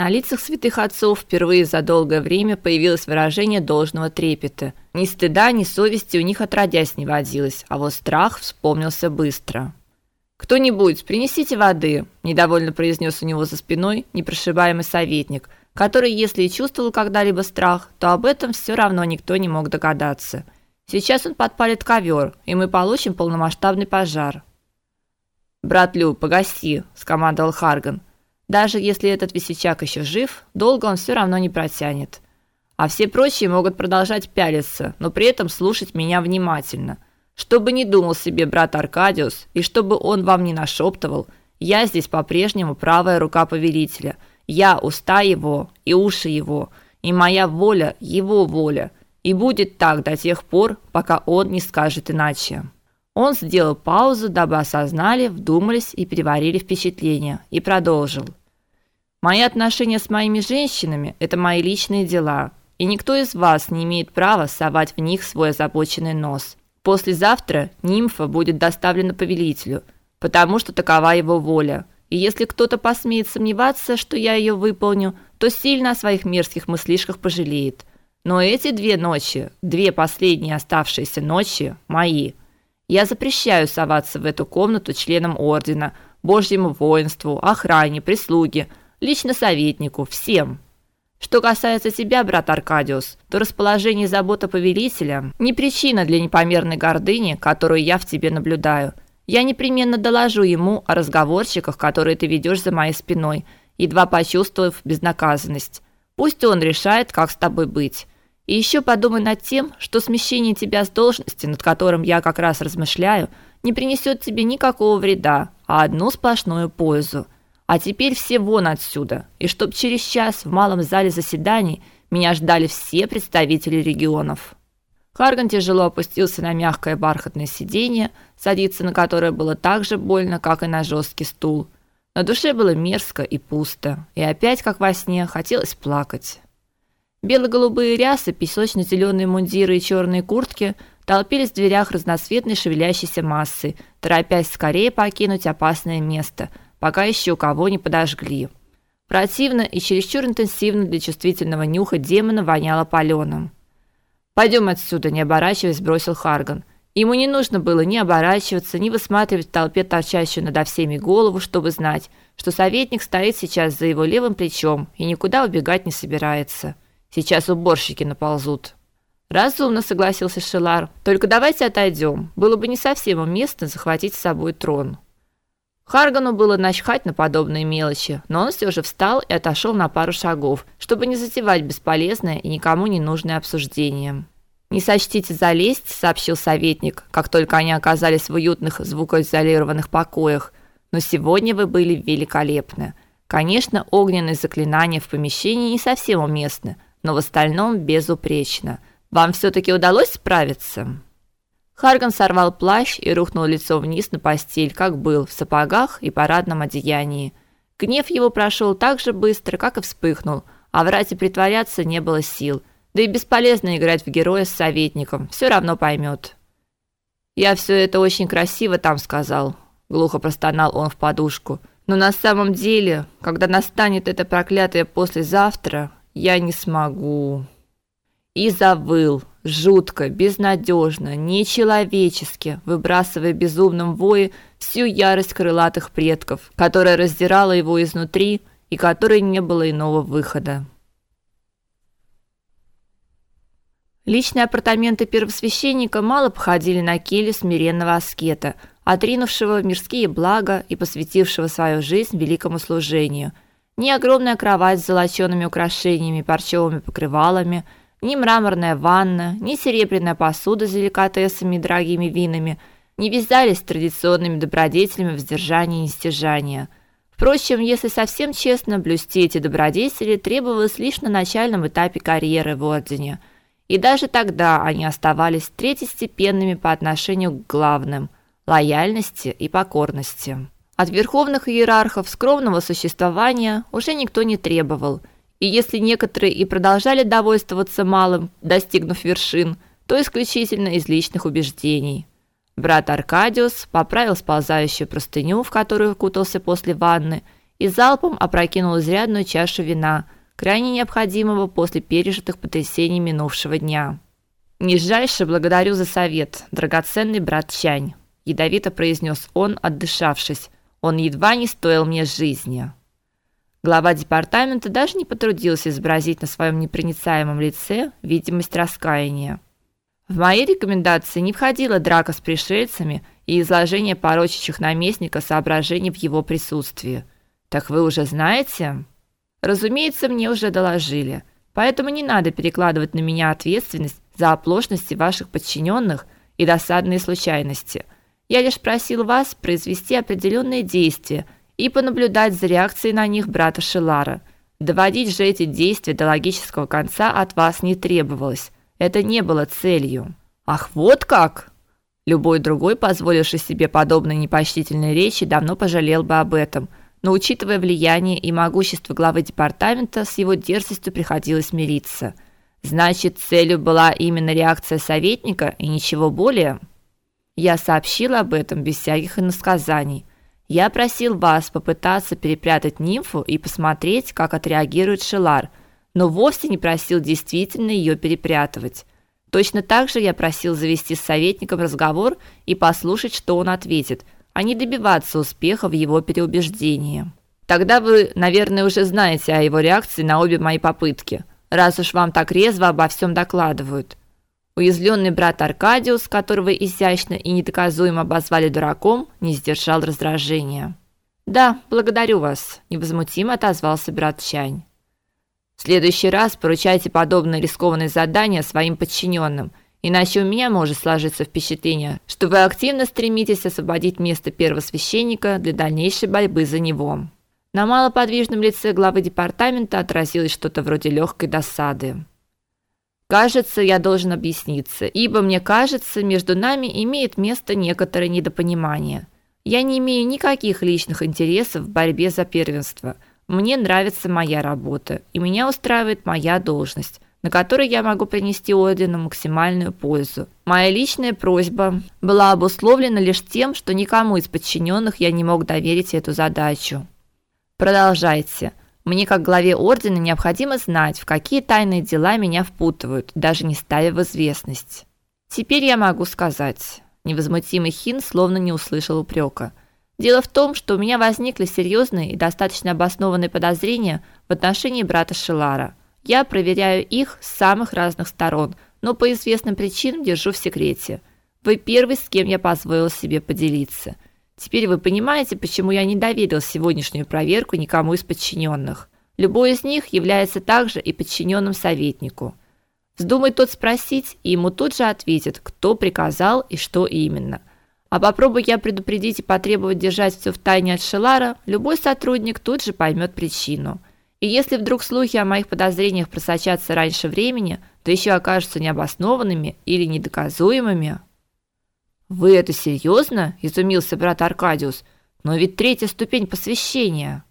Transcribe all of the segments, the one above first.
На лицах святых отцов впервые за долгое время появилось выражение должного трепета. Ни стыда, ни совести у них отродясь не водилось, а вот страх вспомнился быстро. Кто-нибудь, принесите воды, недовольно произнес у него за спиной непрошибаемый советник, который, если и чувствовал когда-либо страх, то об этом все равно никто не мог догадаться. Сейчас он подпалит ковер, и мы получим полномасштабный пожар. Брат Лю, погаси, скомандовал Харган. Даже если этот весельчак еще жив, долго он все равно не протянет. А все прочие могут продолжать пялиться, но при этом слушать меня внимательно. Что бы ни думал себе брат Аркадиус, и чтобы он вам не нашептывал, я здесь по-прежнему правая рука повелителя. Я уста его и уши его, и моя воля его воля. И будет так до тех пор, пока он не скажет иначе. Он сделал паузу, дабы осознали, вдумались и переварили впечатление, и продолжил. Мои отношения с моими женщинами это мои личные дела, и никто из вас не имеет права совать в них свой озабоченный нос. Послезавтра нимфа будет доставлена повелителю, потому что такова его воля. И если кто-то посмеет сомневаться, что я ее выполню, то сильно о своих мерзких мыслишках пожалеет. Но эти две ночи, две последние оставшиеся ночи мои. Я запрещаю соваться в эту комнату членам ордена, Божьему воинству, охране, прислуге, лично советнику, всем. Что касается тебя, брат Аркадиус, то расположение и забота повелителя не причина для непомерной гордыни, которую я в тебе наблюдаю. Я непременно доложу ему о разговорчиках, которые ты ведешь за моей спиной, едва почувствовав безнаказанность. Пусть он решает, как с тобой быть. И еще подумай над тем, что смещение тебя с должности, над которым я как раз размышляю, не принесет тебе никакого вреда, а одну сплошную пользу. А теперь все вон отсюда, и чтоб через час в малом зале заседаний меня ждали все представители регионов. Харган тяжело опустился на мягкое бархатное сиденье, садиться на которое было так же больно, как и на жесткий стул. На душе было мерзко и пусто, и опять, как во сне, хотелось плакать. Бело-голубые рясы, песочно зеленые мундиры и черные куртки толпились в дверях разноцветной шевелящейся массы, торопясь скорее покинуть опасное место – пока еще кого не подожгли. Противно и чересчур интенсивно для чувствительного нюха демона воняло паленым. Пойдем отсюда, не оборачиваясь, бросил Харган. Ему не нужно было ни оборачиваться, ни высматривать в толпе торчащую над всеми голову, чтобы знать, что советник стоит сейчас за его левым плечом и никуда убегать не собирается. Сейчас уборщики наползут. Разумно согласился Шелар. Только давайте отойдем. Было бы не совсем уместно захватить с собой трон. Харгану было начхать на подобные мелочи, но он все же встал и отошел на пару шагов, чтобы не затевать бесполезное и никому не нужное обсуждение. «Не сочтите залезть», — сообщил советник, как только они оказались в уютных звукоизолированных покоях. «Но сегодня вы были великолепны. Конечно, огненные заклинания в помещении не совсем уместны, но в остальном безупречно. Вам все-таки удалось справиться?» Харган сорвал плащ и рухнул лицом вниз на постель, как был, в сапогах и парадном одеянии. Гнев его прошел так же быстро, как и вспыхнул, а врать и притворяться не было сил. Да и бесполезно играть в героя с советником, все равно поймет. «Я все это очень красиво там сказал», — глухо простонал он в подушку. «Но на самом деле, когда настанет это проклятое послезавтра, я не смогу». И завыл, жутко, безнадежно, нечеловечески, выбрасывая безумным вое всю ярость крылатых предков, которая раздирала его изнутри и которой не было иного выхода. Личные апартаменты первосвященника мало походили на келью смиренного аскета, отринувшего мирские блага и посвятившего свою жизнь великому служению. Ни огромная кровать с золочеными украшениями, парчевыми покрывалами – ни мраморная ванна, ни серебряная посуда с деликатесами и дорогими винами не вязались с традиционными добродетелями воздержания и стяжания. Впрочем, если совсем честно, блюсти эти добродетели требовалось лишь на начальном этапе карьеры в ордене. И даже тогда они оставались третьестепенными по отношению к главным лояльности и покорности. От верховных иерархов скромного существования уже никто не требовал – и если некоторые и продолжали довольствоваться малым, достигнув вершин, то исключительно из личных убеждений. Брат Аркадиус поправил сползающую простыню, в которую укутался после ванны, и залпом опрокинул изрядную чашу вина, крайне необходимого после пережитых потрясений минувшего дня. Нижайше благодарю за совет, драгоценный брат Чань, ядовито произнес он, отдышавшись. Он едва не стоил мне жизни. Глава департамента даже не потрудился изобразить на своем непроницаемом лице видимость раскаяния. В мои рекомендации не входила драка с пришельцами и изложение порочащих наместника соображений в его присутствии. Так вы уже знаете? Разумеется, мне уже доложили. Поэтому не надо перекладывать на меня ответственность за оплошности ваших подчиненных и досадные случайности. Я лишь просил вас произвести определенные действия – и понаблюдать за реакцией на них брата Шелара. Доводить же эти действия до логического конца от вас не требовалось. Это не было целью. Ах, вот как. Любой другой, позволивший себе подобные непочтительные речи, давно пожалел бы об этом. Но учитывая влияние и могущество главы департамента, с его дерзостью приходилось мириться. Значит, целью была именно реакция советника и ничего более. Я сообщила об этом без всяких иносказаний. Я просил вас попытаться перепрятать нимфу и посмотреть, как отреагирует Шелар, но вовсе не просил действительно ее перепрятывать. Точно так же я просил завести с советником разговор и послушать, что он ответит, а не добиваться успеха в его переубеждении. Тогда вы, наверное, уже знаете о его реакции на обе мои попытки, раз уж вам так резво обо всем докладывают. Уязвленный брат Аркадиус, которого изящно и недоказуемо обозвали дураком, не сдержал раздражения. "Да, благодарю вас", невозмутимо отозвался брат Чань. "В следующий раз поручайте подобные рискованные задания своим подчиненным, иначе у меня может сложиться впечатление, что вы активно стремитесь освободить место первого священника для дальнейшей борьбы за него". На малоподвижном лице главы департамента отразилось что-то вроде легкой досады. Кажется, я должен объясниться, ибо мне кажется, между нами имеет место некоторое недопонимание. Я не имею никаких личных интересов в борьбе за первенство. Мне нравится моя работа, и меня устраивает моя должность, на которой я могу принести ордену максимальную пользу. Моя личная просьба была обусловлена лишь тем, что никому из подчиненных я не мог доверить эту задачу. Продолжайте. Мне, как главе ордена, необходимо знать, в какие тайные дела меня впутывают, даже не ставя в известность. Теперь я могу сказать. Невозмутимый Хин словно не услышал упрека. Дело в том, что у меня возникли серьезные и достаточно обоснованные подозрения в отношении брата Шилара. Я проверяю их с самых разных сторон, но по известным причинам держу в секрете. Вы первый, с кем я позволил себе поделиться – Теперь вы понимаете, почему я не доверил сегодняшнюю проверку никому из подчиненных. Любой из них является также и подчиненным советнику. Вздумай тот спросить, и ему тут же ответят, кто приказал и что именно. А попробуй я предупредить и потребовать держать все в тайне от Шелара, любой сотрудник тут же поймет причину. И если вдруг слухи о моих подозрениях просочатся раньше времени, то еще окажутся необоснованными или недоказуемыми, вы это серьезно? изумился брат Аркадиус. Но ведь третья ступень посвящения.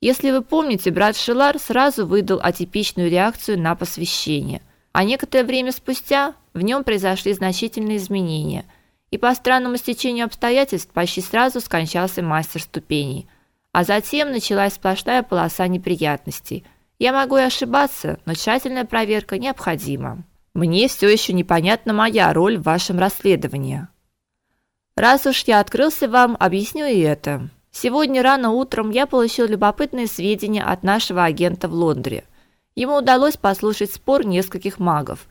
Если вы помните, брат Шилар сразу выдал атипичную реакцию на посвящение, а некоторое время спустя в нем произошли значительные изменения, и по странному стечению обстоятельств почти сразу скончался мастер ступеней, а затем началась сплошная полоса неприятностей. Я могу и ошибаться, но тщательная проверка необходима. Мне все еще непонятна моя роль в вашем расследовании. Раз уж я открылся вам, объясню и это. Сегодня рано утром я получил любопытные сведения от нашего агента в Лондоне. Ему удалось послушать спор нескольких магов.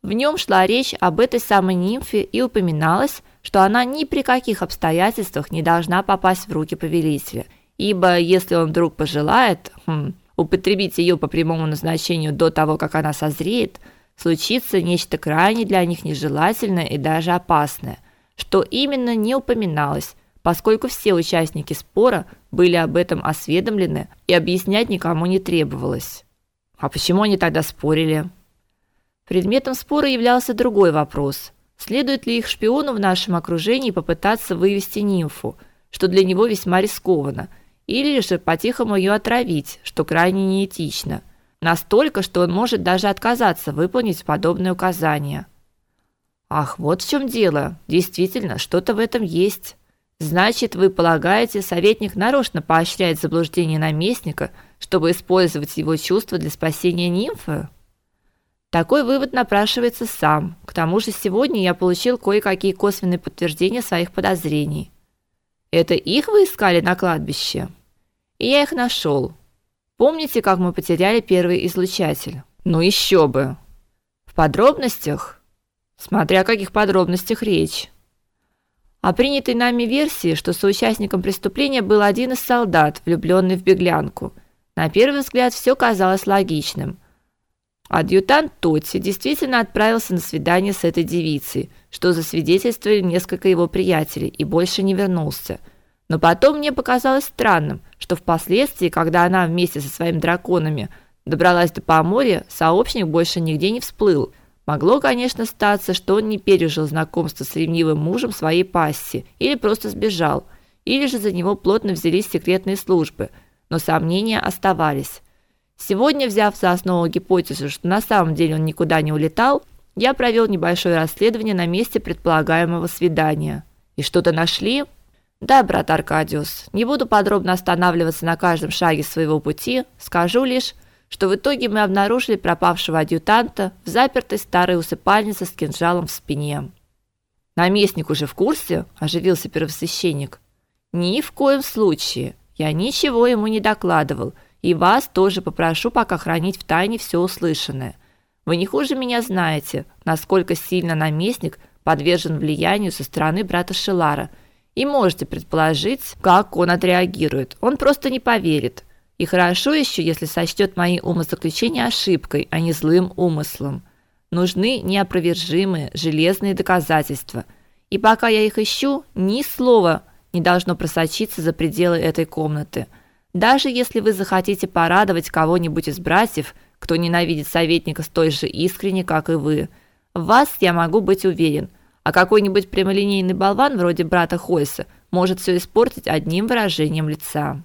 В нем шла речь об этой самой нимфе и упоминалось, что она ни при каких обстоятельствах не должна попасть в руки повелителя, ибо если он вдруг пожелает хм, употребить ее по прямому назначению до того, как она созреет – случится нечто крайне для них нежелательное и даже опасное, что именно не упоминалось, поскольку все участники спора были об этом осведомлены и объяснять никому не требовалось. А почему они тогда спорили? Предметом спора являлся другой вопрос: следует ли их шпиону в нашем окружении попытаться вывести нимфу, что для него весьма рискованно, или же по-тихому ее отравить, что крайне неэтично – Настолько, что он может даже отказаться выполнить подобное указание. Ах, вот в чем дело. Действительно, что-то в этом есть. Значит, вы полагаете, советник нарочно поощряет заблуждение наместника, чтобы использовать его чувства для спасения нимфы? Такой вывод напрашивается сам. К тому же сегодня я получил кое-какие косвенные подтверждения своих подозрений. Это их вы искали на кладбище? И я их нашел. Помните, как мы потеряли первый излучатель? Ну еще бы. В подробностях? Смотря о каких подробностях речь. О принятой нами версии, что соучастником преступления был один из солдат, влюбленный в беглянку. На первый взгляд все казалось логичным. Адъютант Тотти действительно отправился на свидание с этой девицей, что засвидетельствовали несколько его приятелей, и больше не вернулся. Но потом мне показалось странным, что впоследствии, когда она вместе со своими драконами добралась до Поморья, сообщник больше нигде не всплыл – Могло, конечно, статься, что он не пережил знакомство с ревнивым мужем своей пасси или просто сбежал, или же за него плотно взялись секретные службы, но сомнения оставались. Сегодня, взяв за основу гипотезу, что на самом деле он никуда не улетал, я провел небольшое расследование на месте предполагаемого свидания. И что-то нашли? Да, брат Аркадиус, не буду подробно останавливаться на каждом шаге своего пути, скажу лишь, что в итоге мы обнаружили пропавшего адъютанта в запертой старой усыпальнице с кинжалом в спине. Наместник уже в курсе, оживился первосвященник. Ни в коем случае. Я ничего ему не докладывал, и вас тоже попрошу пока хранить в тайне все услышанное. Вы не хуже меня знаете, насколько сильно наместник подвержен влиянию со стороны брата Шелара, и можете предположить, как он отреагирует. Он просто не поверит. И хорошо еще, если сочтет мои умозаключения ошибкой, а не злым умыслом. Нужны неопровержимые железные доказательства. И пока я их ищу, ни слова не должно просочиться за пределы этой комнаты. Даже если вы захотите порадовать кого-нибудь из братьев, кто ненавидит советника столь же искренне, как и вы, в вас я могу быть уверен. А какой-нибудь прямолинейный болван вроде брата Хойса может все испортить одним выражением лица.